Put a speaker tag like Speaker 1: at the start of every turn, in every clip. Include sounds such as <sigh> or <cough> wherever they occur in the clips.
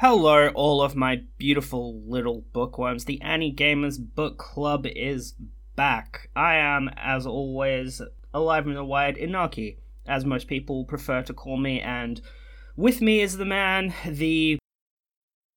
Speaker 1: Hello, all of my beautiful little bookworms. The Annie Gamers Book Club is back. I am, as always, alive and wired Inaki, as most people prefer to call me, and with me is the man, the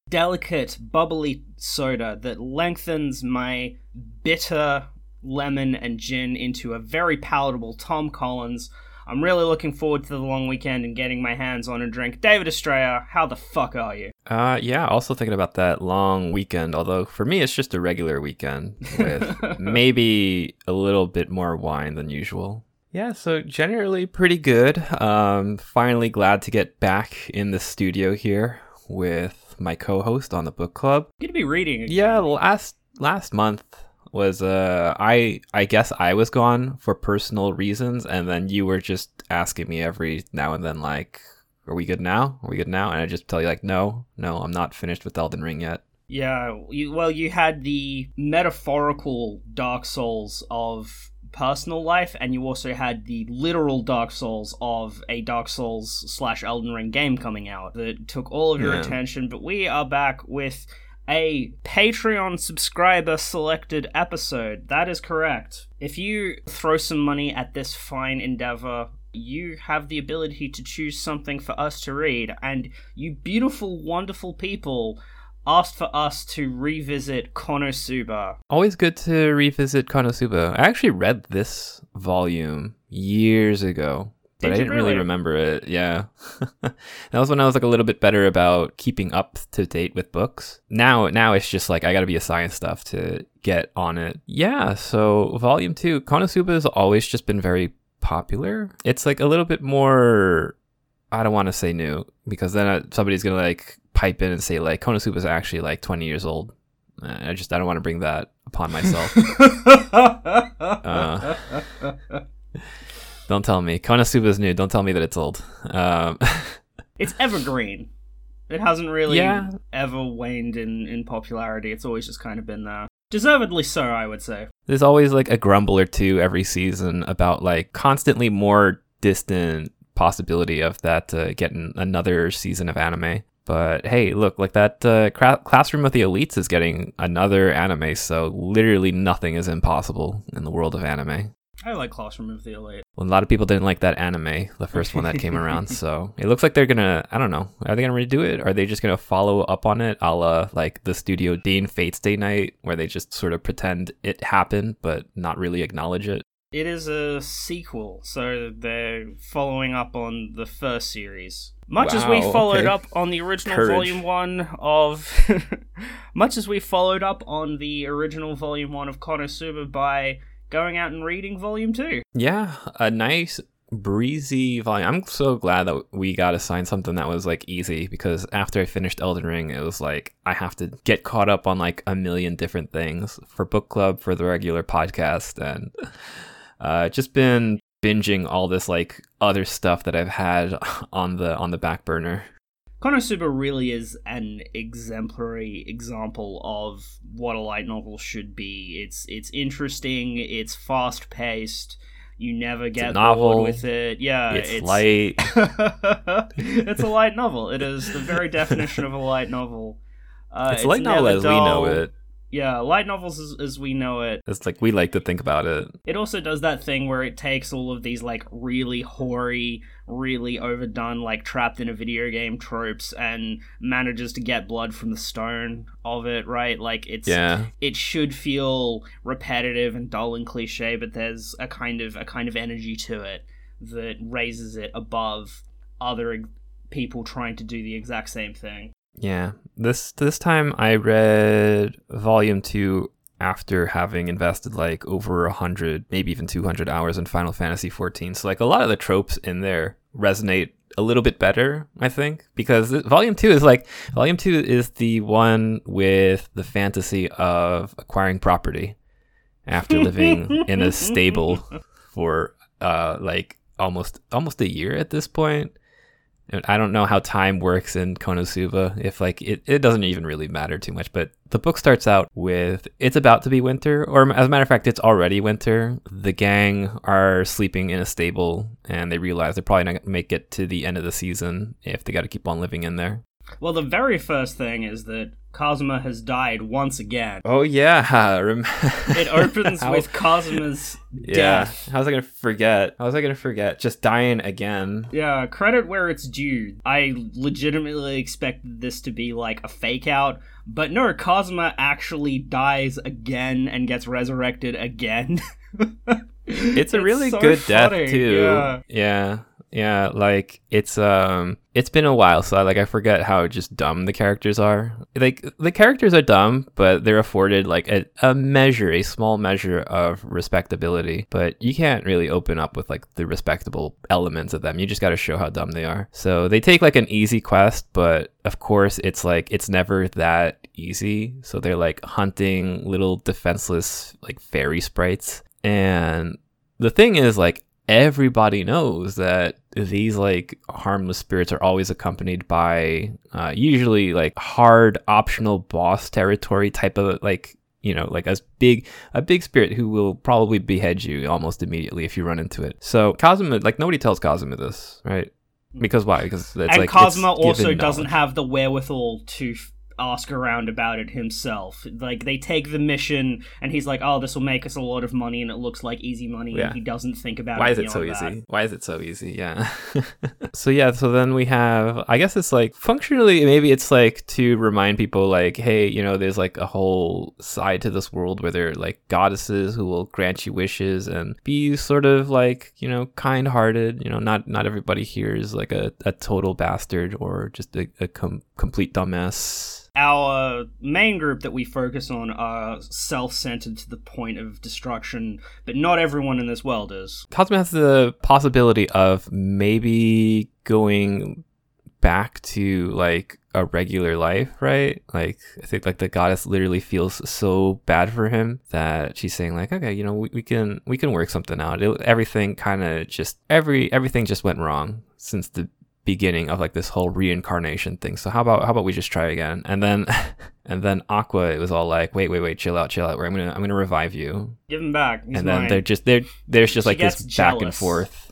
Speaker 1: delicate, bubbly soda that lengthens my bitter lemon and gin into a very palatable Tom Collins. I'm really looking forward to the long weekend and getting my hands on a drink. David Estrella, how the fuck are you?
Speaker 2: Uh, yeah, also thinking about that long weekend, although for me it's just a regular weekend with <laughs> maybe a little bit more wine than usual. Yeah, so generally pretty good. Um, finally glad to get back in the studio here with my co-host on the book club.
Speaker 1: Good to be reading. Again.
Speaker 2: Yeah, last last month was uh I I guess I was gone for personal reasons and then you were just asking me every now and then like are we good now? Are we good now? And I just tell you like no, no, I'm not finished with Elden Ring yet.
Speaker 1: Yeah, you, well you had the metaphorical Dark Souls of personal life and you also had the literal Dark Souls of a Dark Souls slash Elden Ring game coming out that took all of your
Speaker 2: Yeah.
Speaker 1: attention, but we are back with a Patreon subscriber selected episode. That is correct. If you throw some money at this fine endeavor, you have the ability to choose something for us to read, and you beautiful, wonderful people asked for us to revisit Konosuba.
Speaker 2: Always good to revisit Konosuba. I actually read this volume years ago, but
Speaker 1: Did
Speaker 2: I didn't really
Speaker 1: really?
Speaker 2: remember it. Yeah. <laughs> that was when I was like a little bit better about keeping up to date with books. Now now it's just like I got to be a science stuff to get on it. Yeah, so volume 2 Konosuba has always just been very popular. It's like a little bit more I don't want to say new because then uh, somebody's going to like pipe in and say like Konosuba is actually like 20 years old. Uh, I just I don't want to bring that upon myself. <laughs> Uh, don't tell me Konosuba is new. Don't tell me that it's old. Um, <laughs>
Speaker 1: it's evergreen. It hasn't really
Speaker 2: Yeah.
Speaker 1: ever waned in, in popularity. It's always just kind of been there. Deservedly so, I would say.
Speaker 2: there's always like a grumble or two every season about like constantly more distant possibility of that uh, getting another season of anime. But hey, look, like that uh, cra- Classroom of the Elites is getting another anime, so literally nothing is impossible in the world of anime.
Speaker 1: I like Classroom of the Elite.
Speaker 2: Well, a lot of people didn't like that anime, the first one that came <laughs> around. So it looks like they're gonna, I don't know, are they gonna redo it? Are they just gonna follow up on it, a la like the Studio Dean Fate/stay night, where they just sort of pretend it happened but not really acknowledge it?
Speaker 1: It is a sequel, so they're following up on the first series. Much as we followed
Speaker 2: okay.
Speaker 1: up on the original
Speaker 2: Courage.
Speaker 1: volume one of. <laughs> much as we followed up on the original volume one of Konosuba by going out and reading volume two.
Speaker 2: Yeah, a nice breezy volume. I'm so glad that we got assigned something that was like easy because after I finished Elden Ring, it was like I have to get caught up on like a million different things for book club, for the regular podcast, and uh, just been binging all this like other stuff that I've had on the on the back burner.
Speaker 1: Konosuba really is an exemplary example of what a light novel should be. It's it's interesting, it's fast paced, you never get
Speaker 2: novel.
Speaker 1: bored with it. Yeah,
Speaker 2: it's, light. <laughs>
Speaker 1: it's a light novel. It is the very <laughs> definition of a light novel. Uh,
Speaker 2: it's light novel as we know it.
Speaker 1: Yeah, light novels as, as we know it.
Speaker 2: It's like we like to think about it.
Speaker 1: It also does that thing where it takes all of these like really hoary, really overdone, like trapped in a video game tropes and manages to get blood from the stone of it, right? Like it's
Speaker 2: Yeah.
Speaker 1: it should feel repetitive and dull and cliche, but there's a kind of a kind of energy to it that raises it above other people trying to do the exact same thing.
Speaker 2: Yeah. This this time I read volume 2 after having invested like over 100, maybe even 200 hours in Final Fantasy 14. So like a lot of the tropes in there resonate a little bit better, I think, because volume 2 is like volume 2 is the one with the fantasy of acquiring property after living in a stable <laughs> for uh like almost almost a year at this point. I don't know how time works in Konosuba. If like it, it doesn't even really matter too much. But the book starts out with it's about to be winter, or as a matter of fact, it's already winter. The gang are sleeping in a stable, and they realize they're probably not gonna make it to the end of the season if they got to keep on living in there.
Speaker 1: Well, the very first thing is that Kazuma has died once again.
Speaker 2: Oh yeah, <laughs>
Speaker 1: It opens <laughs>
Speaker 2: How-
Speaker 1: with Kazuma's
Speaker 2: yeah.
Speaker 1: death.
Speaker 2: How was I gonna forget? How was I gonna forget? Just dying again.
Speaker 1: Yeah, credit where it's due. I legitimately expected this to be like a fake out, but no, Kazuma actually dies again and gets resurrected again. <laughs>
Speaker 2: It's a really
Speaker 1: so
Speaker 2: good
Speaker 1: funny,
Speaker 2: death too.
Speaker 1: Yeah.
Speaker 2: yeah. Yeah, like it's um it's been a while, so I, like I forget how just dumb the characters are. Like the characters are dumb, but they're afforded like a, a measure, a small measure of respectability. But you can't really open up with like the respectable elements of them. You just got to show how dumb they are. So they take like an easy quest, but of course it's like it's never that easy. So they're like hunting little defenseless like fairy sprites, and the thing is like everybody knows that these like harmless spirits are always accompanied by uh, usually like hard optional boss territory type of like you know like a big a big spirit who will probably behead you almost immediately if you run into it. So Kazuma like nobody tells Kazuma this right? Because why? Because it's
Speaker 1: and
Speaker 2: like it's
Speaker 1: also doesn't
Speaker 2: knowledge.
Speaker 1: have the wherewithal to f- ask around about it himself. Like they take the mission, and he's like, "Oh, this will make us a lot of money," and it looks like easy money.
Speaker 2: Yeah.
Speaker 1: And he doesn't think about it.
Speaker 2: why
Speaker 1: it.
Speaker 2: is it so
Speaker 1: that.
Speaker 2: easy why is it so easy yeah <laughs> so yeah so then we have i guess it's like functionally maybe it's like to remind people like hey you know there's like a whole side to this world where there are like goddesses who will grant you wishes and be sort of like you know kind-hearted you know not not everybody here is like a, a total bastard or just a, a com- complete dumbass
Speaker 1: Our main group that we focus on are self-centered to the point of destruction, but not everyone in this world is.
Speaker 2: Kazuma has the possibility of maybe going back to like a regular life, right? Like I think like the goddess literally feels so bad for him that she's saying like, okay, you know, we, we can we can work something out. It, everything kind of just every everything just went wrong since the beginning of like this whole reincarnation thing. So how about how about we just try again? And then <laughs> and then Aqua it was all like, wait, wait, wait, chill out, chill out. I'm gonna I'm gonna revive you
Speaker 1: Give him back. He's
Speaker 2: and then
Speaker 1: mine.
Speaker 2: they're just they're there's just
Speaker 1: She
Speaker 2: like this
Speaker 1: gets
Speaker 2: back and forth.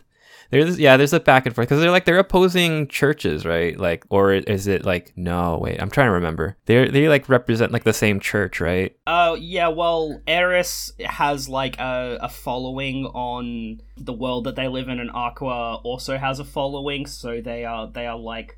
Speaker 2: There's yeah, there's a back and forth because they're like they're opposing churches, right? Like, or is it like no? Wait, I'm trying to remember. They they like represent like the same church, right?
Speaker 1: Oh yeah, well, Eris has like a, a following on the world that they live in, and Aqua also has a following. So they are they are like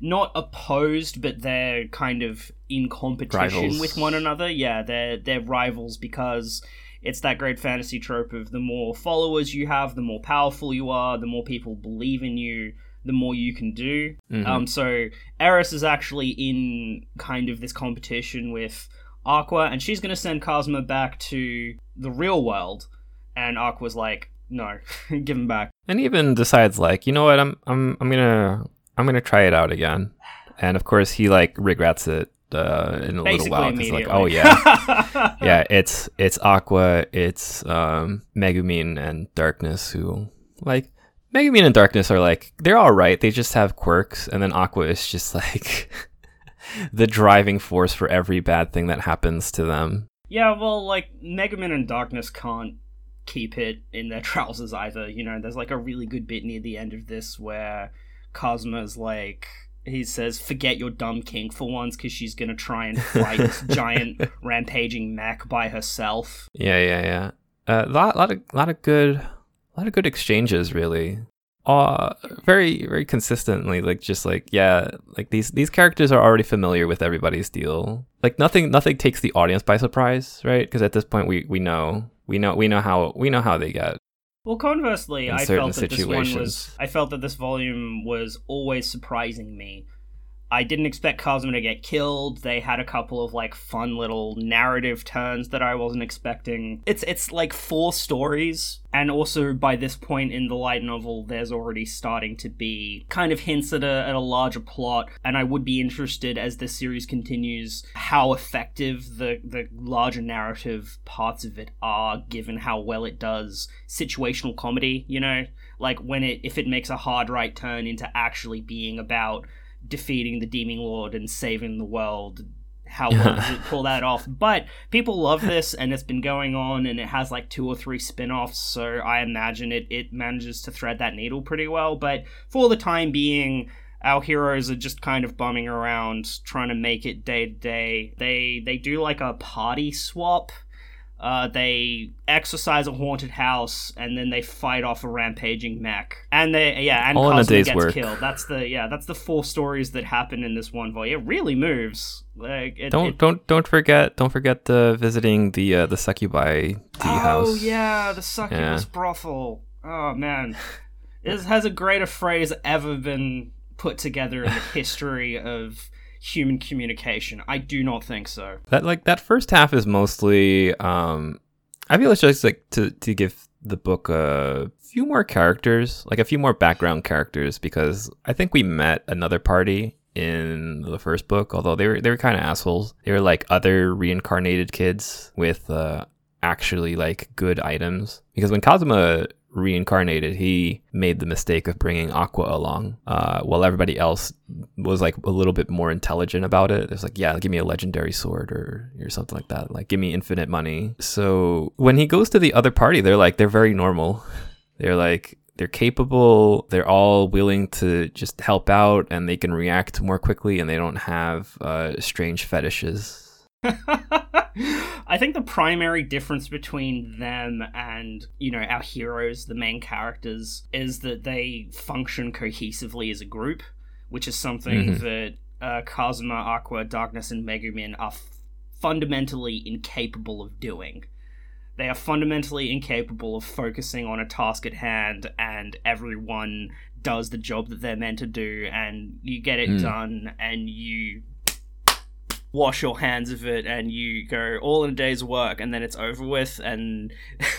Speaker 1: not opposed, but they're kind of in competition
Speaker 2: Rivals.
Speaker 1: with one another. Yeah, they're they're rivals because it's that great fantasy trope of the more followers you have, the more powerful you are, the more people believe in you, the more you can do.
Speaker 2: Mhm.
Speaker 1: Um, so Eris is actually in kind of this competition with Aqua, and she's gonna send Kazuma back to the real world, and Aqua's like, no, <laughs> give him back.
Speaker 2: and even decides like, you know what? I'm I'm I'm gonna I'm gonna try it out again. And of course, he like regrets it uh, in a
Speaker 1: Basically,
Speaker 2: little while.
Speaker 1: immediately.
Speaker 2: like, oh yeah, <laughs> yeah, it's it's Aqua, it's um, Megumin and Darkness who like Megumin and Darkness are like they're all right. They just have quirks, and then Aqua is just <laughs> like the driving force for every bad thing that happens to them.
Speaker 1: Yeah, well, like Megumin and Darkness can't keep it in their <laughs> trousers either. You know, there's like a really good bit near the end of this where Kazuma's like. He says, "Forget your dumb king for once, because she's gonna try and fight this <laughs> giant rampaging mech by herself."
Speaker 2: Yeah, yeah, yeah. A uh, lot, lot of, lot of good, lot of good exchanges, really. Uh, very, very consistently, like just like yeah, like these these characters are already familiar with everybody's deal. Like nothing, nothing takes the audience by surprise, right? Because at this point, we we know, we know, we know how we know how they get.
Speaker 1: Well, conversely, I felt that this one was. I felt that this volume was always surprising me. I didn't expect Kazuma to get killed. They had a couple of like fun little narrative turns that I wasn't expecting. It's it's like four stories, and also by this point in the light novel, there's already starting to be kind of hints at a at a larger plot. And I would be interested as the series continues how effective the the larger narrative parts of it are, given how well it does situational comedy. You know, like when it if it makes a hard right turn into actually being about defeating the Demon Lord and saving the world. How well does it pull that off? <laughs> But people love this, and it's been going on, and it has like two or three spin offs, so I imagine it, it manages to thread that needle pretty well. But for the time being, our heroes are just kind of bumming around trying to make it day to day. They they do like a party swap. Uh, they exercise a haunted house and then they fight off a rampaging mech. And they yeah, and
Speaker 2: All Kazuma
Speaker 1: gets
Speaker 2: work.
Speaker 1: killed. That's the yeah, that's the four stories that happen in this one volume. It really moves. Like it,
Speaker 2: Don't
Speaker 1: it-
Speaker 2: don't don't forget don't forget uh, visiting the uh, the succubi tea
Speaker 1: oh
Speaker 2: house.
Speaker 1: yeah, the succubus
Speaker 2: Yeah.
Speaker 1: brothel. Oh man, is has a greater phrase ever been put together in the history of human communication? I do not think so.
Speaker 2: That like that first half is mostly um I feel it's just like to to give the book a few more characters, like a few more background characters because I think we met another party in the first book, although they were they were kind of assholes. They were like other reincarnated kids with uh actually like good items because when Kazuma reincarnated, he made the mistake of bringing Aqua along, uh, while everybody else was like a little bit more intelligent about it. It's like, yeah, give me a legendary sword or or something like that. Like, give me infinite money. So when he goes to the other party, they're like, they're very normal. They're like, they're capable. They're all willing to just help out, and they can react more quickly, and they don't have uh, strange fetishes. <laughs>
Speaker 1: I think the primary difference between them and, you know, our heroes, the main characters, is that they function cohesively as a group, which is something
Speaker 2: Mhm.
Speaker 1: that uh, Kazuma, Aqua, Darkness, and Megumin are f- fundamentally incapable of doing. They are fundamentally incapable of focusing on a task at hand, and everyone does the job that they're meant to do, and you get it
Speaker 2: Mm.
Speaker 1: done, and you wash your hands of it and you go all in a day's work and then it's over with and <laughs>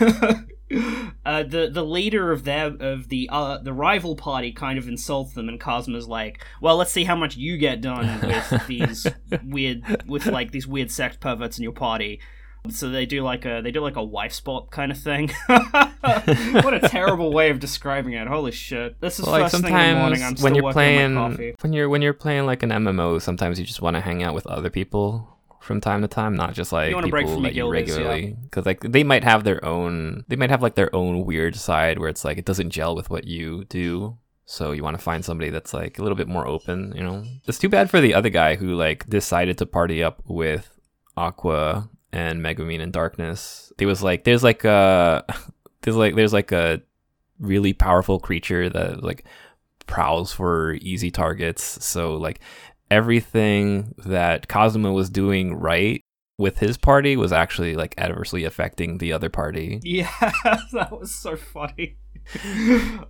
Speaker 1: uh, the the leader of their of the uh, the rival party kind of insults them and Kazuma's like well let's see how much you get done with <laughs> these weird with like these weird sex perverts in your party so they do like a they do like a wife spot kind of thing <laughs> what a <laughs> terrible way of describing it holy shit this is
Speaker 2: Well, like
Speaker 1: first thing in the morning I'm
Speaker 2: sometimes
Speaker 1: still
Speaker 2: when you're playing
Speaker 1: on my coffee
Speaker 2: when you're when you're playing like an MMO, sometimes you just want to hang out with other people from time to time, not just like people that you regularly. Because like they might have their own, they might have like their own weird side where it's like it doesn't gel with what you do. So you want to find somebody that's like a little bit more open, you know. It's too bad for the other guy who like decided to party up with Aqua and Megumin and Darkness. There was like there's like a <laughs> there's like there's like a really powerful creature that like prowls for easy targets. So like everything that Kazuma was doing right with his party was actually like adversely affecting the other party. <laughs>
Speaker 1: Yeah, <laughs> that was so funny.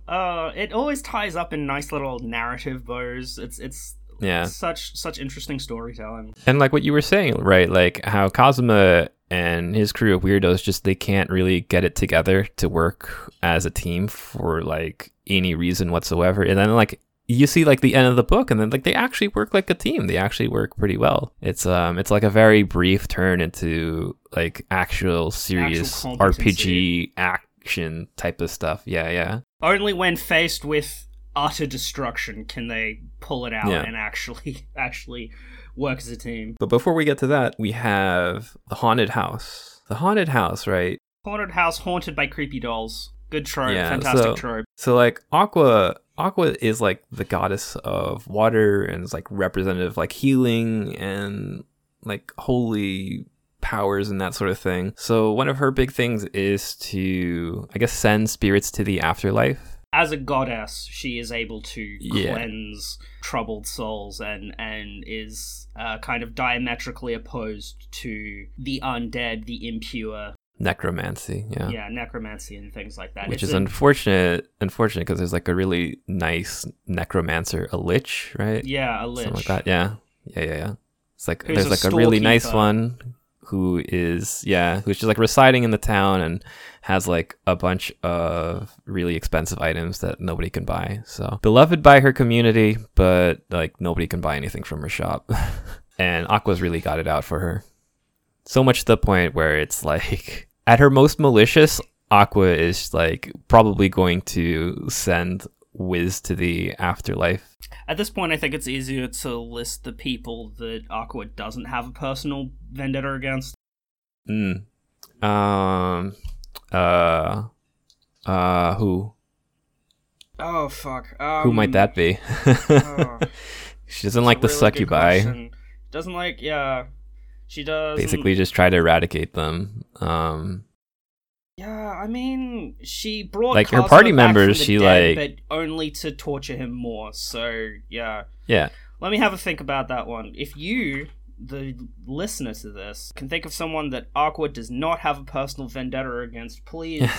Speaker 1: uh, it always ties up in nice little narrative bows. It's it's
Speaker 2: Yeah.
Speaker 1: such such interesting storytelling.
Speaker 2: And like what you were saying, right? Like how Kazuma and his crew of weirdos just they can't really get it together to work as a team for like any reason whatsoever. And then like you see like the end of the book and then like they actually work like a team. They actually work pretty well. It's um it's like a very brief turn into like actual serious
Speaker 1: competency.
Speaker 2: RPG action type of stuff. Yeah, yeah.
Speaker 1: Only when faced with utter destruction can they pull it out
Speaker 2: Yeah.
Speaker 1: and actually <laughs> actually work as a team.
Speaker 2: But before we get to that, we have the haunted house. The haunted house, right?
Speaker 1: Haunted house haunted by creepy dolls. Good trope,
Speaker 2: Yeah,
Speaker 1: fantastic
Speaker 2: so-
Speaker 1: trope.
Speaker 2: So like Aqua Aqua is like the goddess of water and is like representative like healing and like holy powers and that sort of thing. So one of her big things is to I guess send spirits to the afterlife.
Speaker 1: As a goddess, she is able to
Speaker 2: Yeah.
Speaker 1: cleanse troubled souls and and is uh, kind of diametrically opposed to the undead, the impure,
Speaker 2: Necromancy, yeah.
Speaker 1: yeah, necromancy and things like that.
Speaker 2: Which
Speaker 1: It's
Speaker 2: is
Speaker 1: a-
Speaker 2: unfortunate unfortunate because there's like a really nice necromancer, a lich, right?
Speaker 1: yeah, a lich.
Speaker 2: Something like that. Yeah. Yeah, yeah, yeah. It's like
Speaker 1: Who's
Speaker 2: there's like a really nice one who is yeah, who's just like residing in the town and has like a bunch of really expensive items that nobody can buy. So beloved by her community, but like nobody can buy anything from her shop. <laughs> and Aqua's really got it out for her. So much to the point where it's <laughs> like at her most malicious, Aqua is like probably going to send Wiz to the afterlife
Speaker 1: At this point, I think it's easier to list the people that Aqua doesn't have a personal vendetta against.
Speaker 2: Mm. Um. Uh. Uh. Who?
Speaker 1: Oh fuck. Um,
Speaker 2: Who might that be?
Speaker 1: oh, <laughs>
Speaker 2: she doesn't like the
Speaker 1: it's really
Speaker 2: succubi.
Speaker 1: Doesn't like yeah. She does
Speaker 2: Basically, just try to eradicate them. Um,
Speaker 1: Yeah, I mean, she brought
Speaker 2: Like, her party
Speaker 1: back
Speaker 2: members, she,
Speaker 1: dead,
Speaker 2: like-
Speaker 1: but only to torture him more. So yeah,
Speaker 2: yeah.
Speaker 1: let me have a think about that one. If you, the listener to this, can think of someone that Aqua does not have a personal vendetta against, please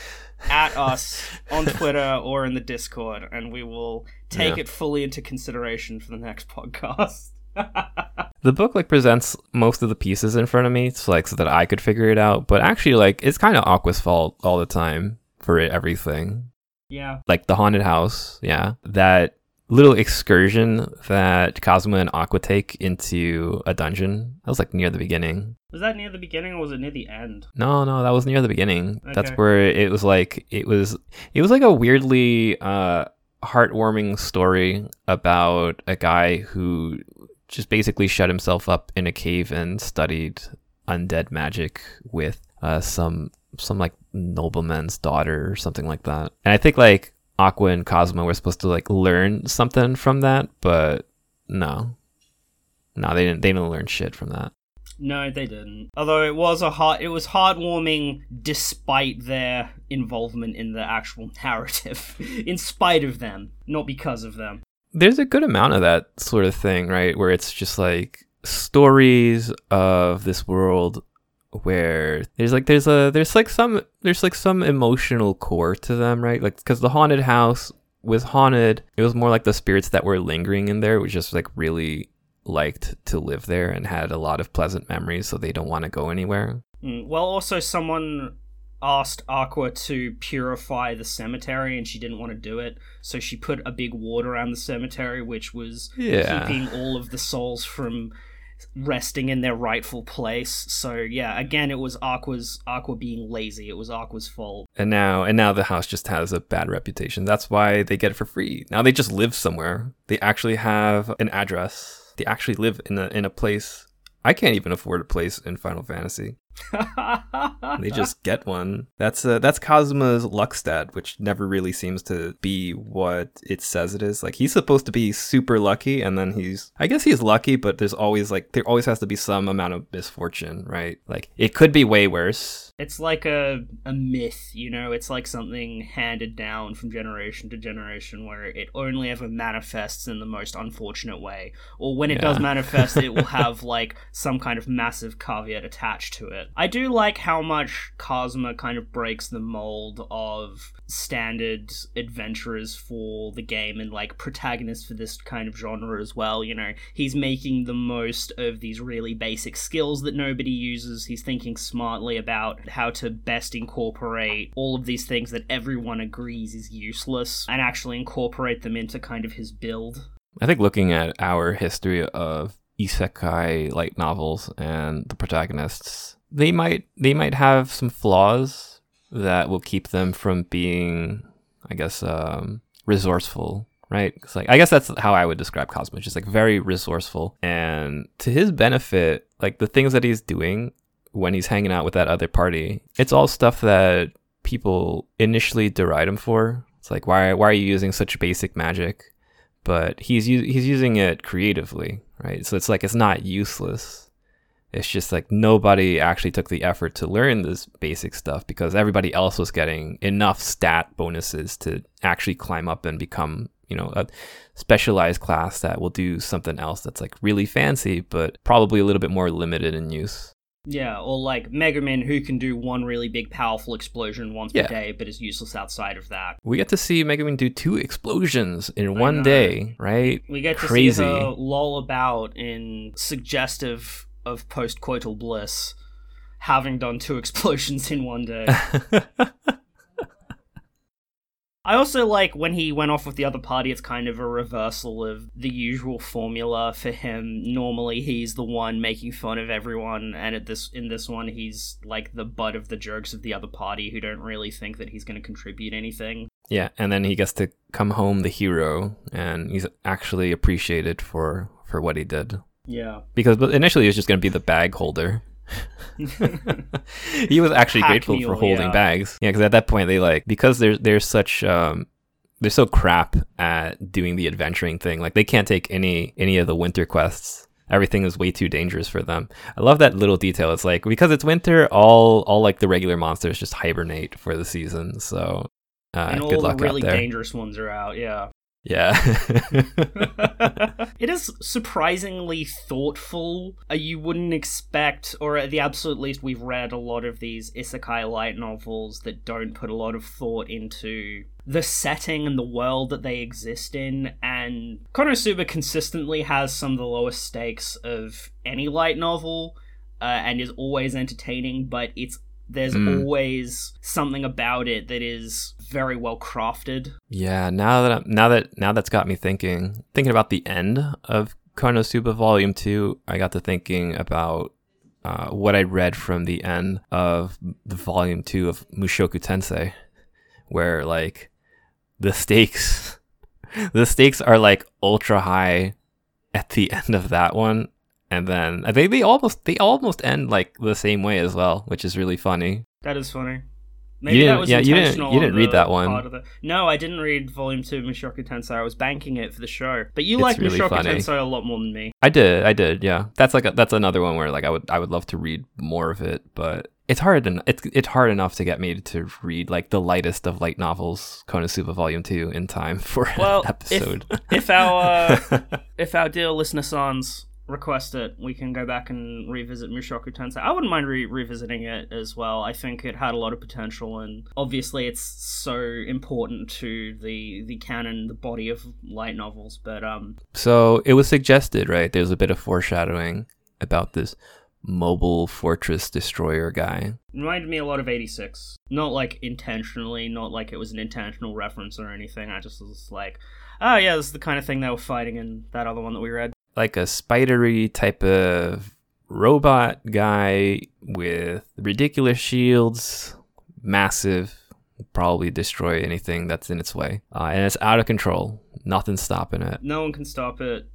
Speaker 1: <laughs> at us on Twitter or in the Discord, and we will take
Speaker 2: Yeah.
Speaker 1: it fully into consideration for the next podcast. <laughs>
Speaker 2: the book like presents most of the pieces in front of me, so like so that I could figure it out. But actually, like it's kind of Aqua's fault all the time for everything.
Speaker 1: yeah,
Speaker 2: Like the haunted house, yeah. That little excursion that Kazuma and Aqua take into a dungeon. That was like near the beginning.
Speaker 1: was that near the beginning or was it near the end?
Speaker 2: No, no, that was near the beginning.
Speaker 1: Okay.
Speaker 2: That's where it was like it was it was like a weirdly uh heartwarming story about a guy who just basically shut himself up in a cave and studied undead magic with uh some some like nobleman's daughter or something like that. And I think like Aqua and Kazuma were supposed to like learn something from that, but no. No, they didn't they didn't learn shit from that.
Speaker 1: No, they didn't. Although it was a heart, it was heartwarming despite their involvement in the actual <laughs> narrative, in spite of them, not because of them.
Speaker 2: There's a good amount of that sort of thing, right? Where it's just like stories of this world where there's like there's a there's like some there's like some emotional core to them, right? Like because the haunted house was haunted, it was more like the spirits that were lingering in there, which just like really liked to live there and had a lot of pleasant memories, so they don't want to go anywhere.
Speaker 1: Mm, Well, also someone asked Aqua to purify the cemetery, and she didn't want to do it, so she put a big ward around the cemetery, which was
Speaker 2: Yeah.
Speaker 1: keeping all of the souls from resting in their rightful place. So yeah, again, it was Aqua's Aqua being lazy. It was Aqua's fault.
Speaker 2: And now and now the house just has a bad reputation. That's why they get it for free. Now they just live somewhere. They actually have an address. They actually live in a in a place. I can't even afford a place in Final Fantasy. <laughs> They just get one. That's uh, that's Kazuma's luck stat, which never really seems to be what it says it is. Like he's supposed to be super lucky, and then he's I guess he's lucky, but there's always like there always has to be some amount of misfortune, right? Like it could be way worse.
Speaker 1: It's like a a myth, you know. It's like something handed down from generation to generation, where it only ever manifests in the most unfortunate way, or when it does manifest, it will <laughs> have like some kind of massive caveat attached to it. I do like how much Kazuma kind of breaks the mold of standard adventurers for the game and like protagonists for this kind of genre as well. You know, he's making the most of these really basic skills that nobody uses. He's thinking smartly about how to best incorporate all of these things that everyone agrees is useless and actually incorporate them into kind of his build.
Speaker 2: I think looking at our history of isekai light novels and the protagonists, they might they might have some flaws that will keep them from being, I guess, um, resourceful. Right? It's like I guess that's how I would describe Kazuma, just like very resourceful. And to his benefit, like the things that he's doing when he's hanging out with that other party, it's all stuff that people initially deride him for. It's like why why are you using such basic magic? but he's he's using it creatively, right? So it's like it's not useless. It's just like nobody actually took the effort to learn this basic stuff because everybody else was getting enough stat bonuses to actually climb up and become, you know, a specialized class that will do something else that's like really fancy but probably a little bit more limited in use.
Speaker 1: Yeah, or like Megumin who can do one really big powerful explosion once
Speaker 2: Yeah.
Speaker 1: per day but is useless outside of that.
Speaker 2: We get to see Megumin do two explosions in
Speaker 1: I
Speaker 2: one
Speaker 1: know.
Speaker 2: day, right?
Speaker 1: We get to
Speaker 2: Crazy.
Speaker 1: see her loll about in suggestive of post-coital bliss, having done two <laughs> explosions in one day. <laughs> I also like when he went off with the other party, it's kind of a reversal of the usual formula for him. Normally he's the one making fun of everyone, and at this in this one he's like the butt of the jokes of the other party who don't really think that he's gonna contribute anything.
Speaker 2: Yeah, and then he gets to come home the hero, and he's actually appreciated for for what he did.
Speaker 1: Yeah.
Speaker 2: Because initially he was just going to be the bag holder. <laughs> he was actually
Speaker 1: Hack
Speaker 2: grateful
Speaker 1: mule,
Speaker 2: for holding
Speaker 1: yeah.
Speaker 2: bags. Yeah, because at that point they like because there's there's such um they're so crap at doing the adventuring thing. Like they can't take any any of the winter quests. Everything is way too dangerous for them. I love that little detail. It's like because it's winter, all all like the regular monsters just hibernate for the season. So uh,
Speaker 1: and all
Speaker 2: good
Speaker 1: the
Speaker 2: luck
Speaker 1: really
Speaker 2: out there.
Speaker 1: dangerous ones are out. Yeah.
Speaker 2: Yeah. <laughs>
Speaker 1: it is surprisingly thoughtful. Uh, you wouldn't expect, or at the absolute least, we've read a lot of these isekai light novels that don't put a lot of thought into the setting and the world that they exist in. And Konosuba consistently has some of the lowest stakes of any light novel. Uh, and is always entertaining, but it's there's
Speaker 2: Mm.
Speaker 1: always something about it that is very well crafted.
Speaker 2: Yeah, now that I'm, now that now that's got me thinking, thinking about the end of Konosuba Volume Two. I got to thinking about uh, what I read from the end of the Volume Two of Mushoku Tensei, where like the stakes, <laughs> the stakes are like ultra high at the <laughs> end of that one, and then I think they almost they almost end like the same way as well, which is really funny.
Speaker 1: That is funny.
Speaker 2: You
Speaker 1: Maybe that
Speaker 2: didn't-
Speaker 1: was
Speaker 2: yeah, you didn't-
Speaker 1: intentional.
Speaker 2: you didn't read that one.
Speaker 1: part of the- No, I didn't read Volume Two of Mushoku Tensei. I was banking it for the show. But you
Speaker 2: It's
Speaker 1: like
Speaker 2: really
Speaker 1: Mushoku
Speaker 2: funny.
Speaker 1: Tensei a lot more than me.
Speaker 2: I did, I did, yeah. That's like a, that's another one where like I would I would love to read more of it, but it's hard en- it's it's hard enough to get me to read like the lightest of light novels, Konosuba Volume Two, in time <laughs> for
Speaker 1: Well,
Speaker 2: an episode.
Speaker 1: If our uh, <laughs> if our dear listener sons request it, we can go back and revisit Mushoku Tensei. I wouldn't mind re- revisiting it as well. I think it had a lot of potential, and obviously it's so important to the the canon, the body of light novels. But um,
Speaker 2: so it was suggested, right? There's a bit of foreshadowing about this mobile fortress destroyer guy.
Speaker 1: reminded me a lot of 86 not like intentionally not like it was an intentional reference or anything i just was like oh yeah this is the kind of thing they were fighting in that other one that we read
Speaker 2: like a spidery type of robot guy with ridiculous shields, massive, probably destroy anything that's in its way. Uh, and it's out of control. Nothing's stopping it.
Speaker 1: no one can stop it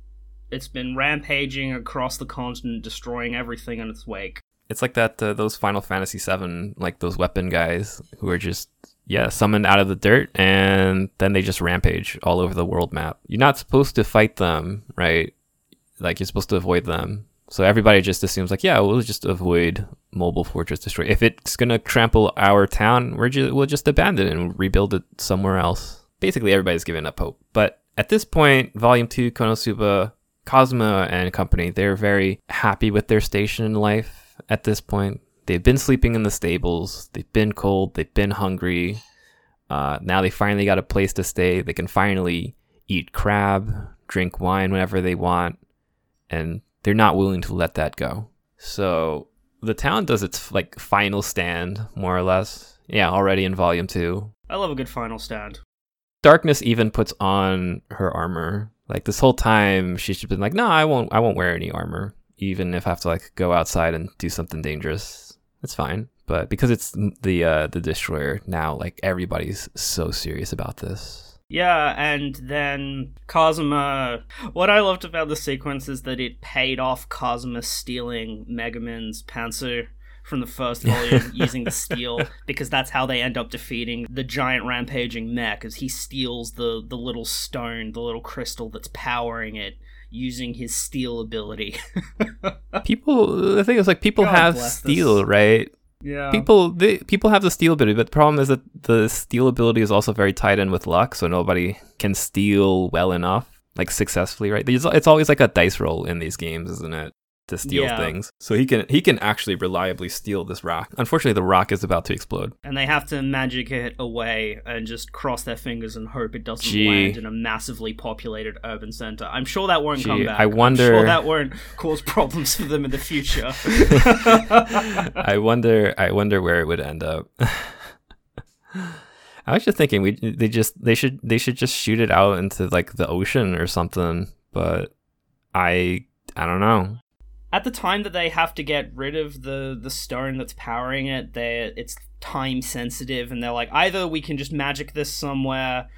Speaker 1: it's been rampaging across the continent destroying everything in its wake
Speaker 2: It's like that uh, those Final Fantasy VII, like those weapon guys who are just yeah summoned out of the dirt and then they just rampage all over the world map. You're not supposed to fight them, right? Like you're supposed to avoid them. So everybody just assumes like, yeah, we'll just avoid mobile fortress destroy. If it's gonna trample our town, we're just we'll just abandon it and rebuild it somewhere else. Basically, everybody's giving up hope. But at this point, Volume Two, Konosuba, Kazuma and company, they're very happy with their station in life at this point. They've been sleeping in the stables. They've been cold. They've been hungry. Uh, now they finally got a place to stay. They can finally eat crab, drink wine whenever they want, and they're not willing to let that go. So the town does its like final stand, more or less. Yeah, already in volume two.
Speaker 1: i love a good final stand
Speaker 2: Darkness even puts on her armor. Like this whole time, she's just been like, "No, I won't. I won't wear any armor, even if I have to like go outside and do something dangerous. It's fine." But because it's the uh, the destroyer now, like everybody's so serious about this.
Speaker 1: Yeah, and then Kazuma. What I loved about the sequence is that it paid off Kazuma stealing Megumin's Panzer from the first volume <laughs> using the steal because that's how they end up defeating the giant rampaging mech as he steals the the little stone, the little crystal that's powering it using his steal ability. <laughs>
Speaker 2: People, the thing is, like people
Speaker 1: God
Speaker 2: have steal,
Speaker 1: this.
Speaker 2: right?
Speaker 1: Yeah.
Speaker 2: People, they, people have the steal ability, but the problem is that the steal ability is also very tied in with luck, so nobody can steal well enough, like successfully, right? It's always like a dice roll in these games, isn't it? To steal
Speaker 1: Yeah.
Speaker 2: things. So he can he can actually reliably steal this rock. Unfortunately, the rock is about to explode.
Speaker 1: and they have to magic it away and just cross their fingers and hope it doesn't
Speaker 2: Gee.
Speaker 1: land in a massively populated urban center. I'm sure that won't come back.
Speaker 2: I
Speaker 1: I'm
Speaker 2: wonder-
Speaker 1: sure that won't cause problems for them in the future. <laughs>
Speaker 2: I wonder I wonder where it would end up. <laughs> I was just thinking we they just they should they should just shoot it out into like the ocean or something, but I I don't know.
Speaker 1: At the time that they have to get rid of the the stone that's powering it, they it's time sensitive, and they're like, either we can just magic this somewhere.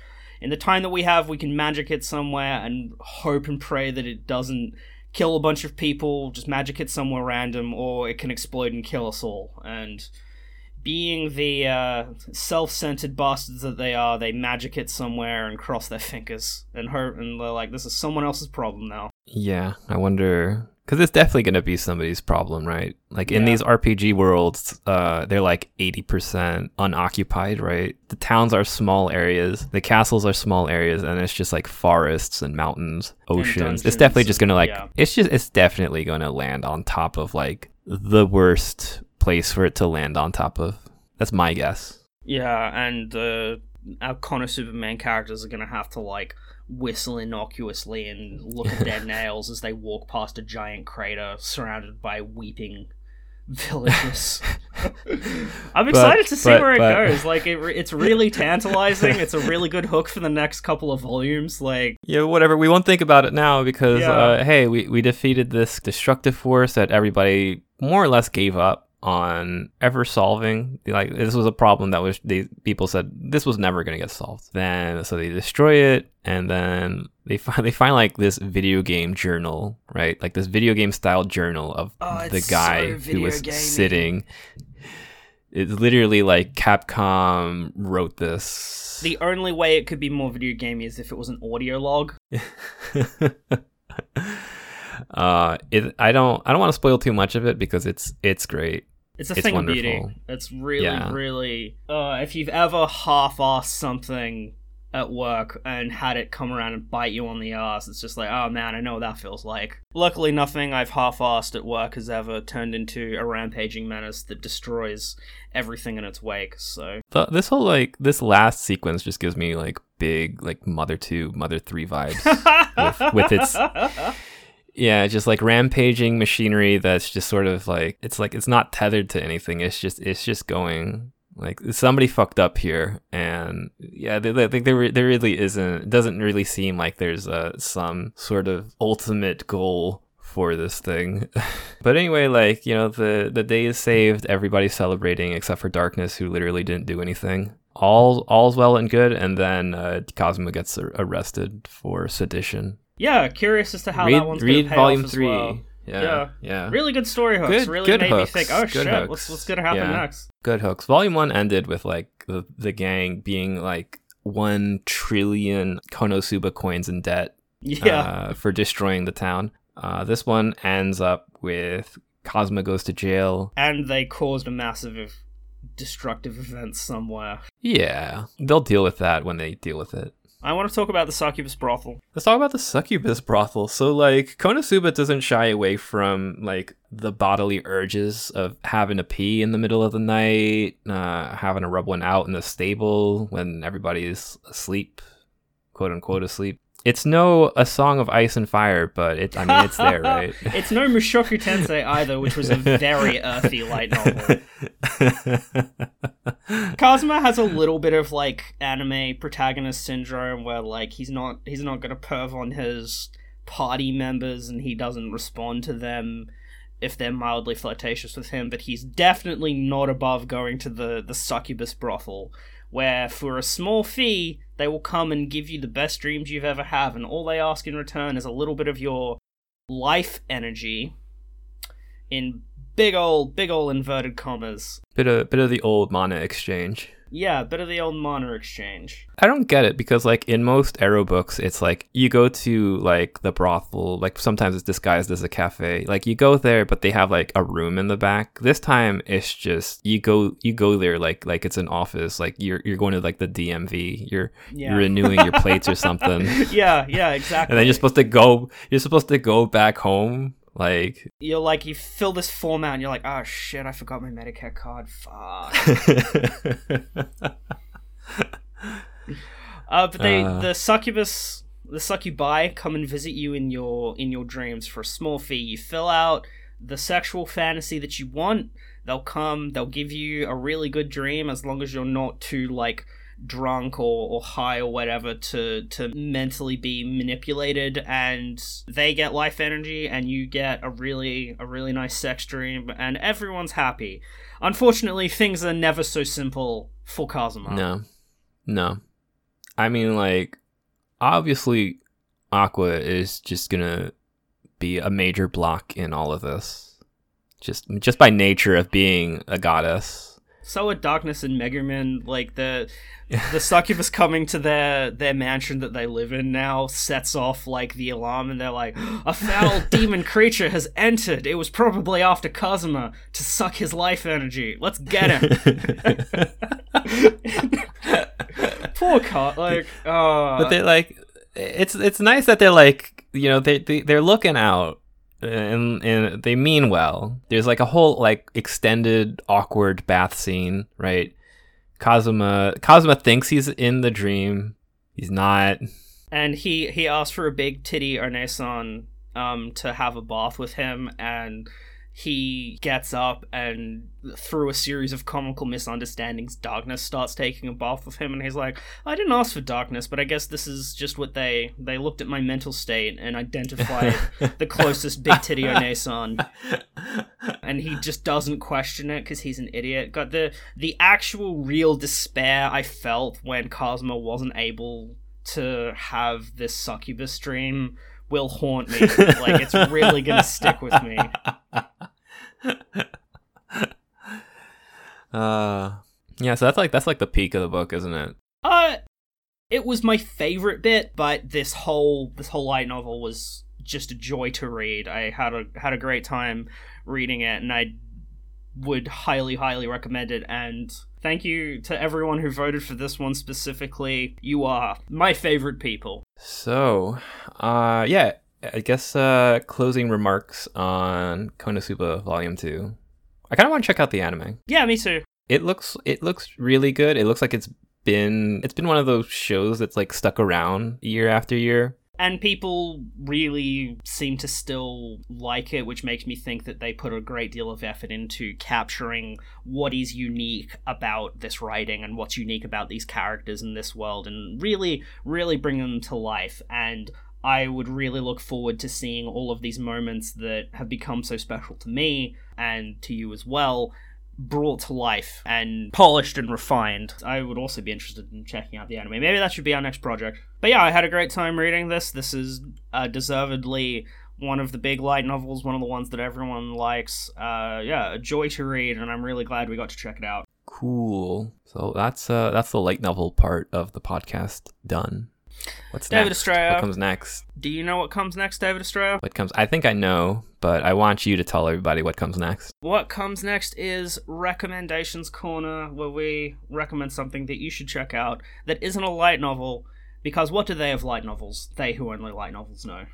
Speaker 1: In the time that we have, we can magic it somewhere and hope and pray that it doesn't kill a bunch of people. Just magic it somewhere random, or it can explode and kill us all. And being the uh, self-centered bastards that they are, they magic it somewhere and cross their fingers and hurt, and they're like, "This is someone else's problem now."
Speaker 2: Yeah, I wonder because it's definitely going to be somebody's problem, right? Like in
Speaker 1: Yeah.
Speaker 2: these RPG worlds, uh, they're like eighty percent unoccupied, right? The towns are small areas, the castles are small areas, and it's just like forests and mountains, oceans. it's definitely just going to like,
Speaker 1: yeah.
Speaker 2: it's just, it's definitely going to land on top of like the worst place for it to land on top of. That's my guess.
Speaker 1: Yeah, and uh, our Connor Superman characters are gonna have to like whistle innocuously and look at their <laughs> nails as they walk past a giant crater surrounded by weeping villagers. <laughs> I'm excited to see
Speaker 2: but-
Speaker 1: where it goes. Like, it, it's really tantalizing. It's a really good hook for the next couple of volumes. Like,
Speaker 2: Yeah, whatever. We won't think about it now because,
Speaker 1: Yeah.
Speaker 2: uh, hey, we, we defeated this destructive force that everybody more or less gave up on ever solving. Like this was a problem that was people said this was never going to get solved. Then so they destroy it, and then they find <laughs> they find like this video game journal, right? Like this video game style journal of
Speaker 1: Oh,
Speaker 2: the guy
Speaker 1: so
Speaker 2: who was
Speaker 1: gamey.
Speaker 2: sitting. It's literally like Capcom wrote this.
Speaker 1: the only way it could be more video gamey is if it was an audio log. <laughs>
Speaker 2: uh it i don't i don't want to spoil too much of it because it's it's great
Speaker 1: It's a
Speaker 2: It's
Speaker 1: thing of beauty. It's really,
Speaker 2: Yeah.
Speaker 1: really. Uh, if you've ever half-assed something at work and had it come around and bite you on the ass, it's just like, oh man, I know what that feels like. Luckily, nothing I've half-assed at work has ever turned into a rampaging menace that destroys everything in its wake. So
Speaker 2: the, this whole like this last sequence just gives me like big like mother 2 mother 3 vibes <laughs> with, with its yeah just like rampaging machinery that's just sort of like it's like it's not tethered to anything. It's just it's just going. Like somebody fucked up here and yeah there, there really isn't it doesn't really seem like there's uh, some sort of ultimate goal for this thing. <laughs> But anyway like you know the the day is saved. Everybody's celebrating except for darkness who literally didn't do anything. All all's well and good and then uh, Kazuma gets arrested for sedition
Speaker 1: yeah, curious as to how
Speaker 2: read
Speaker 1: that one's
Speaker 2: read volume three
Speaker 1: well.
Speaker 2: yeah
Speaker 1: Yeah.
Speaker 2: yeah
Speaker 1: Really good story hooks.
Speaker 2: Good-
Speaker 1: really
Speaker 2: good
Speaker 1: made
Speaker 2: hooks.
Speaker 1: me think, oh
Speaker 2: Good
Speaker 1: shit,
Speaker 2: hooks.
Speaker 1: what's what's gonna happen
Speaker 2: Yeah.
Speaker 1: next?
Speaker 2: good hooks. Volume one ended with like the, the gang being like one trillion Konosuba coins in debt
Speaker 1: Yeah.
Speaker 2: uh, for destroying the town. Uh, this one ends up with Kazuma goes to jail.
Speaker 1: and they caused a massive destructive event somewhere.
Speaker 2: Yeah, they'll deal with that when they deal with it.
Speaker 1: I want to talk about the succubus brothel.
Speaker 2: Let's talk about the succubus brothel. So, like, Konosuba doesn't shy away from like the bodily urges of having to pee in the middle of the night, uh, having to rub one out in the stable when everybody's asleep, quote unquote asleep. It's no a song of ice and fire, but it I mean it's there, <laughs> right?
Speaker 1: It's no Mushoku Tensei either, which was a <laughs> very earthy light novel. Kazuma has a little bit of like anime protagonist syndrome where like he's not he's not gonna perv on his party members and he doesn't respond to them if they're mildly flirtatious with him, but he's definitely not above going to the, the succubus brothel, where for a small fee they will come and give you the best dreams you've ever had, and all they ask in return is a little bit of your life energy in big old big old inverted commas.
Speaker 2: bit of bit of the old mana exchange.
Speaker 1: Yeah, a bit of the old mana exchange.
Speaker 2: I don't get it because like in most ero books it's like you go to like the brothel like sometimes it's disguised as a cafe like you go there but they have like a room in the back this time it's just you go you go there like like it's an office like you're you're going to like the DMV you're
Speaker 1: Yeah.
Speaker 2: you're renewing your plates or something <laughs>
Speaker 1: yeah, yeah, exactly. <laughs>
Speaker 2: and then you're supposed to go you're supposed to go back home like
Speaker 1: you're like you fill this form out and you're like, oh shit, I forgot my Medicare card. Fuck. <laughs> Uh, but they
Speaker 2: Uh.
Speaker 1: the succubus the succubi come and visit you in your in your dreams for a small fee. You fill out the sexual fantasy that you want. They'll come. They'll give you a really good dream as long as you're not too like drunk or, or high or whatever to to mentally be manipulated. And they get life energy and you get a really a really nice sex dream and everyone's happy. Unfortunately things are never so simple for kazuma.
Speaker 2: No, no. I mean, like, obviously, Aqua is just gonna be a major block in all of this, just just by nature of being a goddess.
Speaker 1: So with Darkness and Megumin. Like the the succubus coming to their their mansion that they live in now sets off like the alarm, and they're like, <gasps> "A foul <laughs> demon creature has entered. It was probably after Kazuma to suck his life energy. Let's get him." <laughs> Poor cut. Like, oh.
Speaker 2: but they're uh. like it's it's nice that they're like you know they, they they're looking out and and they mean well. There's like a whole like extended awkward bath scene, right? Kazuma Kazuma thinks he's in the dream. He's not.
Speaker 1: and he he asked for a big titty Onesan um to have a bath with him and he gets up and through a series of comical misunderstandings darkness starts taking a bath with him and he's like i didn't ask for darkness but i guess this is just what they they looked at my mental state and identified <laughs> the closest big titty Onesan and he just doesn't question it because he's an idiot. Got the the actual real despair i felt when Kazuma wasn't able to have this succubus dream will haunt me. Like it's really gonna stick with me <laughs> <laughs>
Speaker 2: Uh, yeah. So that's like that's like the peak of the book, isn't it?
Speaker 1: Uh, it was my favorite bit, but this whole this whole light novel was just a joy to read. I had a had a great time reading it, and I would highly highly recommend it. And thank you to everyone who voted for this one specifically. You are my favorite people.
Speaker 2: So, uh, yeah. I guess uh, closing remarks on Konosuba Volume Two. I kind of want to check out the anime.
Speaker 1: Yeah, me too.
Speaker 2: It looks it looks really good. It looks like it's been it's been one of those shows that's like stuck around year after year.
Speaker 1: And people really seem to still like it, which makes me think that they put a great deal of effort into capturing what is unique about this writing and what's unique about these characters in this world and really, really bring them to life. And I would really look forward to seeing all of these moments that have become so special to me and to you as well brought to life and polished and refined. I would also be interested in checking out the anime. Maybe that should be our next project. But yeah, I had a great time reading this. This is uh, deservedly one of the big light novels, one of the ones that everyone likes. Uh, yeah, a joy to read, and I'm really glad we got to check it out.
Speaker 2: Cool. So that's uh that's the light novel part of the podcast done. What's
Speaker 1: David
Speaker 2: next?
Speaker 1: Estrella.
Speaker 2: What comes next?
Speaker 1: Do you know what comes next, David Estrella?
Speaker 2: What comes? I think I know, but I want you to tell everybody what comes next.
Speaker 1: What comes next is Recommendations Corner, where we recommend something that you should check out that isn't a light novel, because what do they of light novels? They who only light novels know.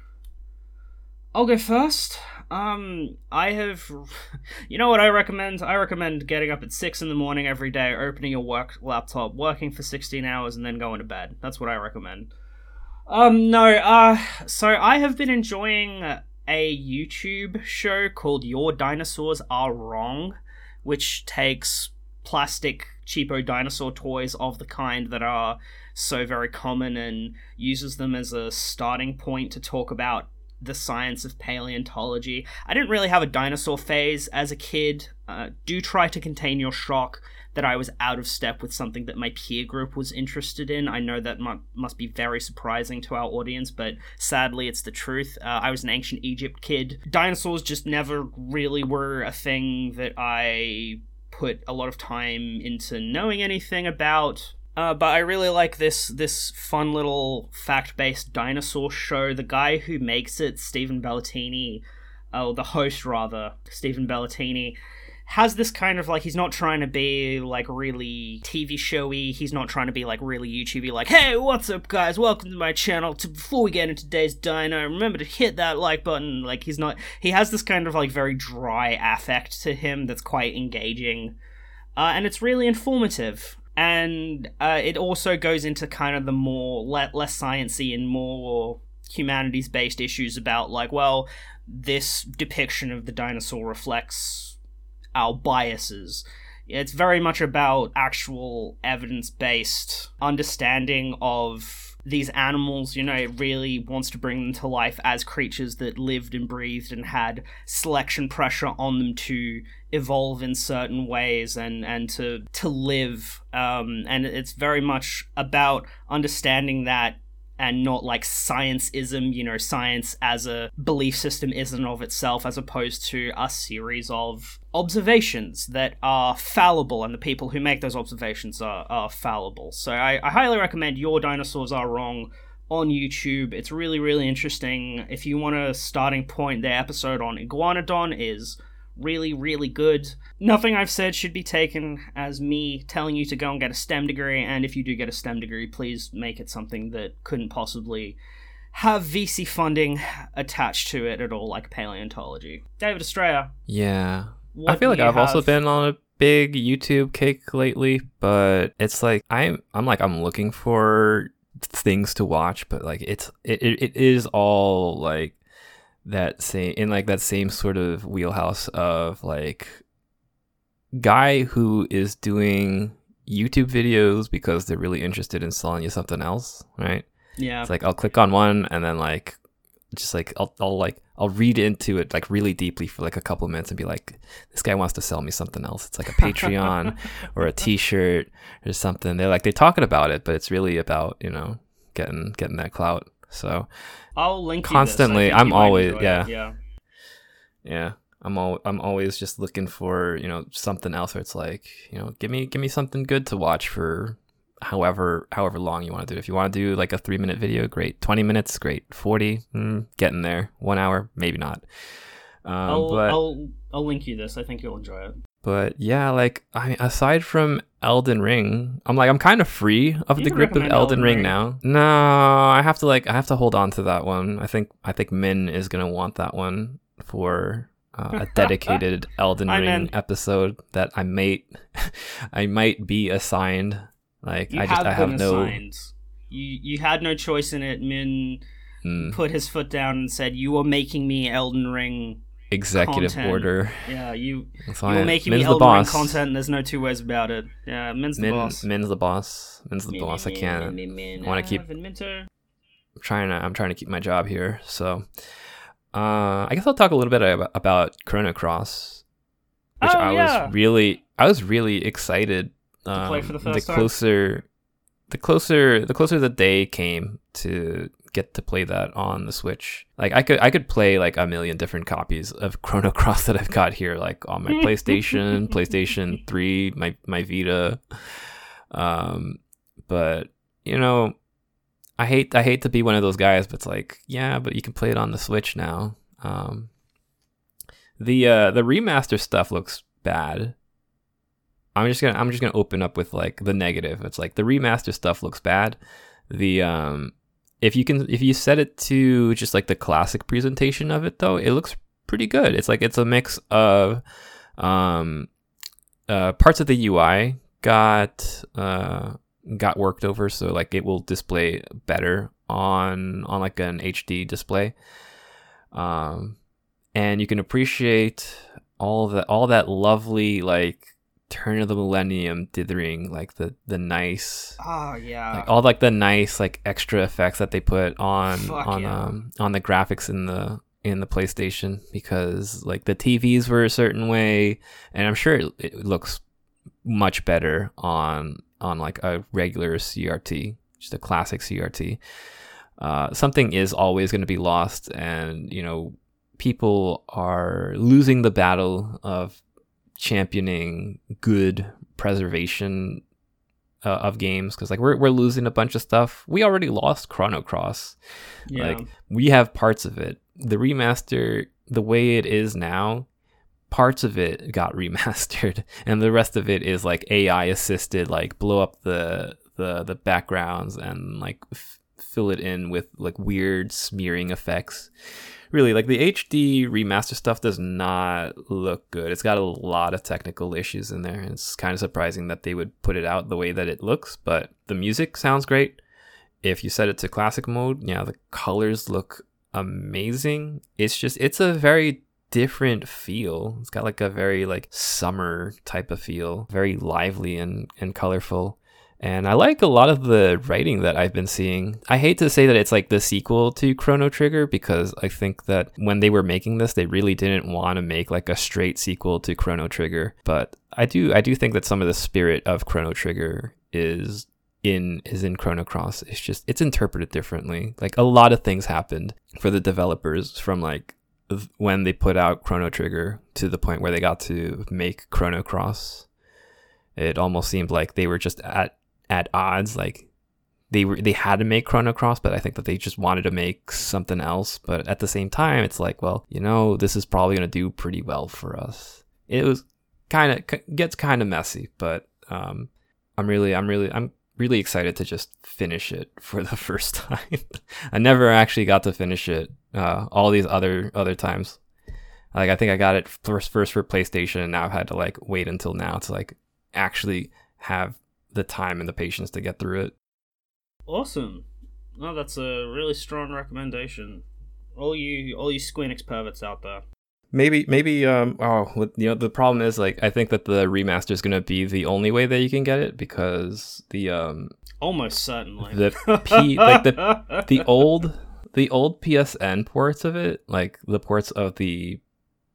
Speaker 1: I'll go first. Um, I have, <laughs> you know what I recommend? I recommend getting up at six in the morning every day, opening your work laptop, working for sixteen hours, and then going to bed. That's what I recommend. Um, no, uh, so I have been enjoying a YouTube show called Your Dinosaurs Are Wrong, which takes plastic cheapo dinosaur toys of the kind that are so very common and uses them as a starting point to talk about the science of paleontology. I didn't really have a dinosaur phase as a kid. Uh, do try to contain your shock that I was out of step with something that my peer group was interested in. I know that mu- must be very surprising to our audience, but sadly, it's the truth. Uh, I was an ancient Egypt kid. Dinosaurs just never really were a thing that I put a lot of time into knowing anything about. Uh, but I really like this this fun little fact based dinosaur show. The guy who makes it, Stephen Bellatini, oh, the host rather, Stephen Bellatini, has this kind of like he's not trying to be like really TV showy. He's not trying to be like really YouTubey. Like, hey, what's up, guys? Welcome to my channel. To, before we get into today's dino, remember to hit that like button. Like, he's not. He has this kind of like very dry affect to him that's quite engaging, uh, and it's really informative and uh, it also goes into kind of the more le- less sciency and more humanities based issues about like well this depiction of the dinosaur reflects our biases it's very much about actual evidence based understanding of these animals, you know, it really wants to bring them to life as creatures that lived and breathed and had selection pressure on them to evolve in certain ways and and to to live. Um, and it's very much about understanding that and not like science-ism, you know, science as a belief system isn't of itself, as opposed to a series of observations that are fallible, and the people who make those observations are, are fallible. So I, I highly recommend Your Dinosaurs Are Wrong on YouTube. It's really, really interesting. If you want a starting point, their episode on Iguanodon is really, really good. Nothing I've said should be taken as me telling you to go and get a STEM degree, and if you do get a STEM degree, please make it something that couldn't possibly have VC funding attached to it at all, like paleontology. David Estrella.
Speaker 2: Yeah. I feel like I've have... also been on a big YouTube kick lately, but it's like I'm I'm like I'm looking for things to watch, but like it's it, it is all like that same in like that same sort of wheelhouse of like guy who is doing YouTube videos because they're really interested in selling you something else, right?
Speaker 1: Yeah.
Speaker 2: It's like I'll click on one and then like just like I'll, I'll like I'll read into it like really deeply for like a couple of minutes and be like, this guy wants to sell me something else. It's like a Patreon <laughs> or a T-shirt or something. They're like they're talking about it, but it's really about you know getting getting that clout. So
Speaker 1: I'll link
Speaker 2: constantly. I'm always yeah
Speaker 1: yeah
Speaker 2: yeah. I'm all I'm always just looking for you know something else where it's like you know give me give me something good to watch for however however long you want to do. If you want to do like a three minute video, great. Twenty minutes, great. Forty, mm, getting there. One hour, maybe not.
Speaker 1: Um, I'll, but, I'll I'll link you this. I think you'll enjoy it.
Speaker 2: But yeah, like I mean, aside from Elden Ring, I'm like I'm kind of free of you the grip of Elden, Elden Ring, Ring, now. No, I have to like I have to hold on to that one. I think I think Min is gonna want that one for uh, a <laughs> dedicated Elden Ring in. episode that I might <laughs> I might be assigned. Like
Speaker 1: you
Speaker 2: I just
Speaker 1: have
Speaker 2: I have no.
Speaker 1: Assigned. You you had no choice in it. Min mm. put his foot down and said, "You are making me Elden Ring."
Speaker 2: Executive
Speaker 1: content.
Speaker 2: order.
Speaker 1: Yeah, you you're making Min's me Elden Ring content. There's no two ways about it. Yeah, Min's the
Speaker 2: Min,
Speaker 1: boss.
Speaker 2: Min's the boss. Min's the Min, boss. Min, I can't. I want to keep. I'm trying to. I'm trying to keep my job here. So, uh, I guess I'll talk a little bit about, about Chrono Cross, which
Speaker 1: oh,
Speaker 2: I
Speaker 1: yeah.
Speaker 2: was really, I was really excited.
Speaker 1: Um, to play for the first
Speaker 2: the closer, the closer, the closer the day came to get to play that on the Switch. Like I could, I could play like a million different copies of <laughs> Chrono Cross that I've got here, like on my PlayStation, <laughs> PlayStation Three, my my Vita. Um, but you know, I hate I hate to be one of those guys, but it's like, yeah, but you can play it on the Switch now. Um, the uh, the remaster stuff looks bad. I'm just gonna I'm just gonna open up with like the negative. It's like the remaster stuff looks bad. The um, if you can if you set it to just like the classic presentation of it though, it looks pretty good. It's like it's a mix of um, uh, parts of the UI got uh got worked over so like it will display better on on like an HD display. Um and you can appreciate all that all that lovely like turn of the millennium dithering like the the nice
Speaker 1: oh yeah
Speaker 2: like all like the nice like extra effects that they put on
Speaker 1: Fuck
Speaker 2: on
Speaker 1: yeah.
Speaker 2: um on the graphics in the in the PlayStation because like the TVs were a certain way and I'm sure it, it looks much better on on like a regular CRT, just a classic CRT. Uh, something is always going to be lost, and you know people are losing the battle of championing good preservation uh, of games because like we're we're losing a bunch of stuff. We already lost Chrono Cross.
Speaker 1: Yeah.
Speaker 2: Like we have parts of it. The remaster, the way it is now, parts of it got <laughs> remastered and the rest of it is like AI assisted like blow up the the the backgrounds and like f- fill it in with like weird smearing effects really like the HD remaster stuff does not look good it's got a lot of technical issues in there and it's kind of surprising that they would put it out the way that it looks but the music sounds great if you set it to classic mode yeah the colors look amazing it's just it's a very different feel. It's got like a very like summer type of feel, very lively and, and colorful. And I like a lot of the writing that I've been seeing. I hate to say that it's like the sequel to Chrono Trigger because I think that when they were making this, they really didn't want to make like a straight sequel to Chrono Trigger. But I do I do think that some of the spirit of Chrono Trigger is in is in Chrono Cross. It's just it's interpreted differently. Like a lot of things happened for the developers from like when they put out Chrono Trigger to the point where they got to make Chrono Cross. It almost seemed like they were just at at odds. Like they were they had to make Chrono Cross, but I think that they just wanted to make something else. But at the same time, it's like, well, you know, this is probably gonna do pretty well for us. It was kind of gets kind of messy, but um, I'm really I'm really I'm really excited to just finish it <laughs> for the first time. <laughs> I never actually got to finish it uh, all these other other times. Like I think I got it first first for PlayStation, and now I've had to like wait until now to like actually have the time and the patience to get through it.
Speaker 1: Awesome. No, that's a really strong recommendation. All you all you Squeenix perverts out there.
Speaker 2: Maybe maybe um oh you know the problem is like I think that the remaster is gonna be the only way that you can get it because the um
Speaker 1: almost certainly
Speaker 2: the P like the the <laughs> old the old PSN ports of it like the ports of the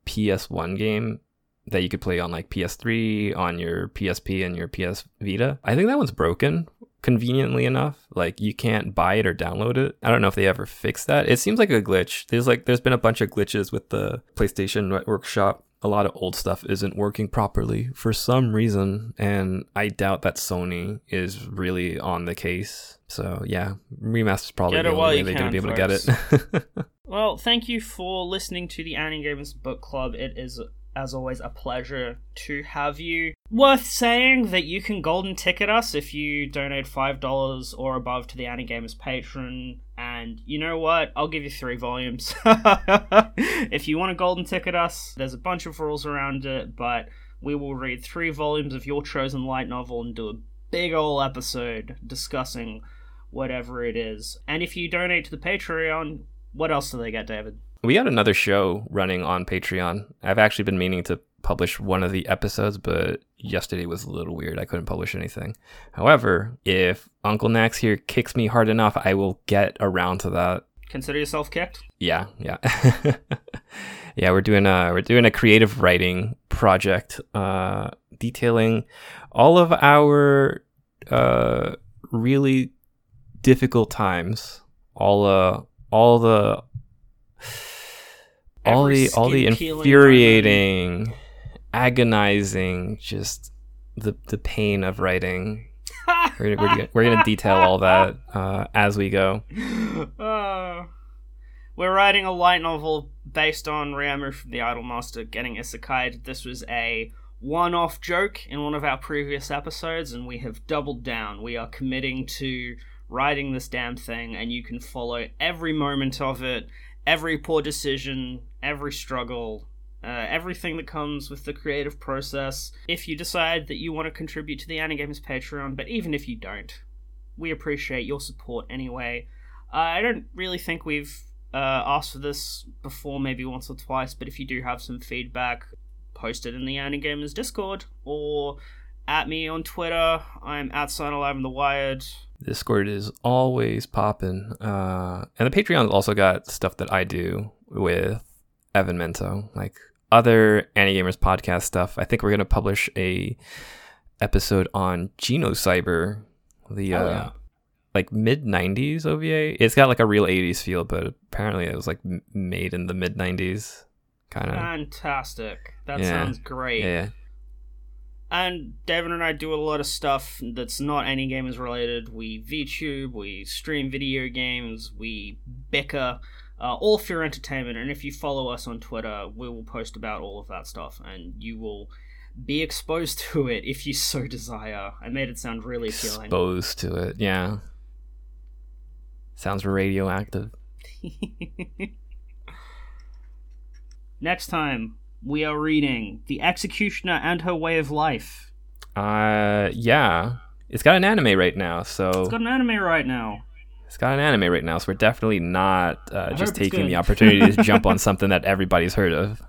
Speaker 2: PS1 game that you could play on like PS3 on your PSP and your PS Vita I think that one's broken conveniently enough. Like you can't buy it or download it. I don't know if they ever fixed that. It seems like a glitch. There's like there's been a bunch of glitches with the PlayStation Workshop. A lot of old stuff isn't working properly for some reason, and I doubt that Sony is really on the case. So yeah, remaster's probably the only way they're gonna be able folks. to get
Speaker 1: it. <laughs> well, thank you for listening to the Anigamers Book Club. It is as always, a pleasure to have you. Worth saying that you can golden ticket us if you donate $5 or above to the Anigamers Patreon. And you know what? I'll give you three volumes. <laughs> if you want to golden ticket us, there's a bunch of rules around it, but we will read three volumes of your chosen light novel and do a big ol' episode discussing whatever it is. And if you donate to the Patreon, what else do they get, David?
Speaker 2: We got another show running on Patreon. I've actually been meaning to publish one of the episodes, but yesterday was a little weird. I couldn't publish anything. However, if Uncle Nax here kicks me hard enough, I will get around to that.
Speaker 1: Consider yourself kicked.
Speaker 2: Yeah, yeah, <laughs> yeah. We're doing a we're doing a creative writing project, uh, detailing all of our uh, really difficult times, all uh, all the all the all the infuriating, agonizing, just the the pain of writing. we're, we're, we're gonna detail all that <laughs> uh, as we go.
Speaker 1: Uh, we're writing a light novel based on Riamu from the Idolmaster getting isekai. This was a one-off joke in one of our previous episodes, and we have doubled down. We are committing to writing this damn thing, and you can follow every moment of it every poor decision, every struggle, uh, everything that comes with the creative process. If you decide that you want to contribute to the Anigamers Patreon, but even if you don't, we appreciate your support anyway. Uh, I don't really think we've uh, asked for this before, maybe once or twice, but if you do have some feedback, post it in the Anigamers Discord or at me on Twitter. I'm at Sign in the Wired.
Speaker 2: Discord is always popping. Uh, and the Patreon's also got stuff that I do with Evan Mento, like other Anigamers podcast stuff. I think we're gonna publish a episode on Genocyber, the oh, uh, yeah. like mid '90s OVA. It's got like a real '80s feel, but apparently it was like made in the mid '90s, kind of.
Speaker 1: Fantastic! That yeah. sounds great. Yeah. And Devin and I do a lot of stuff that's not any gamers related. We VTube, we stream video games, we bicker, uh, all for your entertainment. And if you follow us on Twitter, we will post about all of that stuff, and you will be exposed <laughs> to it if you so desire. I made it sound really appealing.
Speaker 2: Exposed to it, yeah. Sounds radioactive. <laughs>
Speaker 1: Next time, we are reading The Executioner and Her Way of Life.
Speaker 2: Uh, yeah. It's got an anime right now, so.
Speaker 1: It's got an anime right now.
Speaker 2: It's got an anime right now, so we're definitely not uh, just taking the opportunity to <laughs> jump on something that everybody's heard of.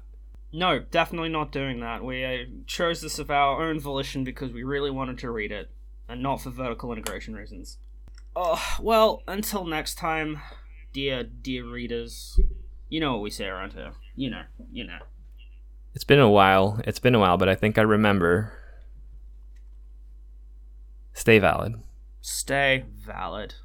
Speaker 1: No, definitely not doing that. We uh, chose this of our own volition because we really wanted to read it, and not for vertical integration reasons. Oh, well, until next time, dear, dear readers, you know what we say around here. You know, you know.
Speaker 2: It's been a while. It's been a while, but I think I remember. Stay valid.
Speaker 1: stay valid.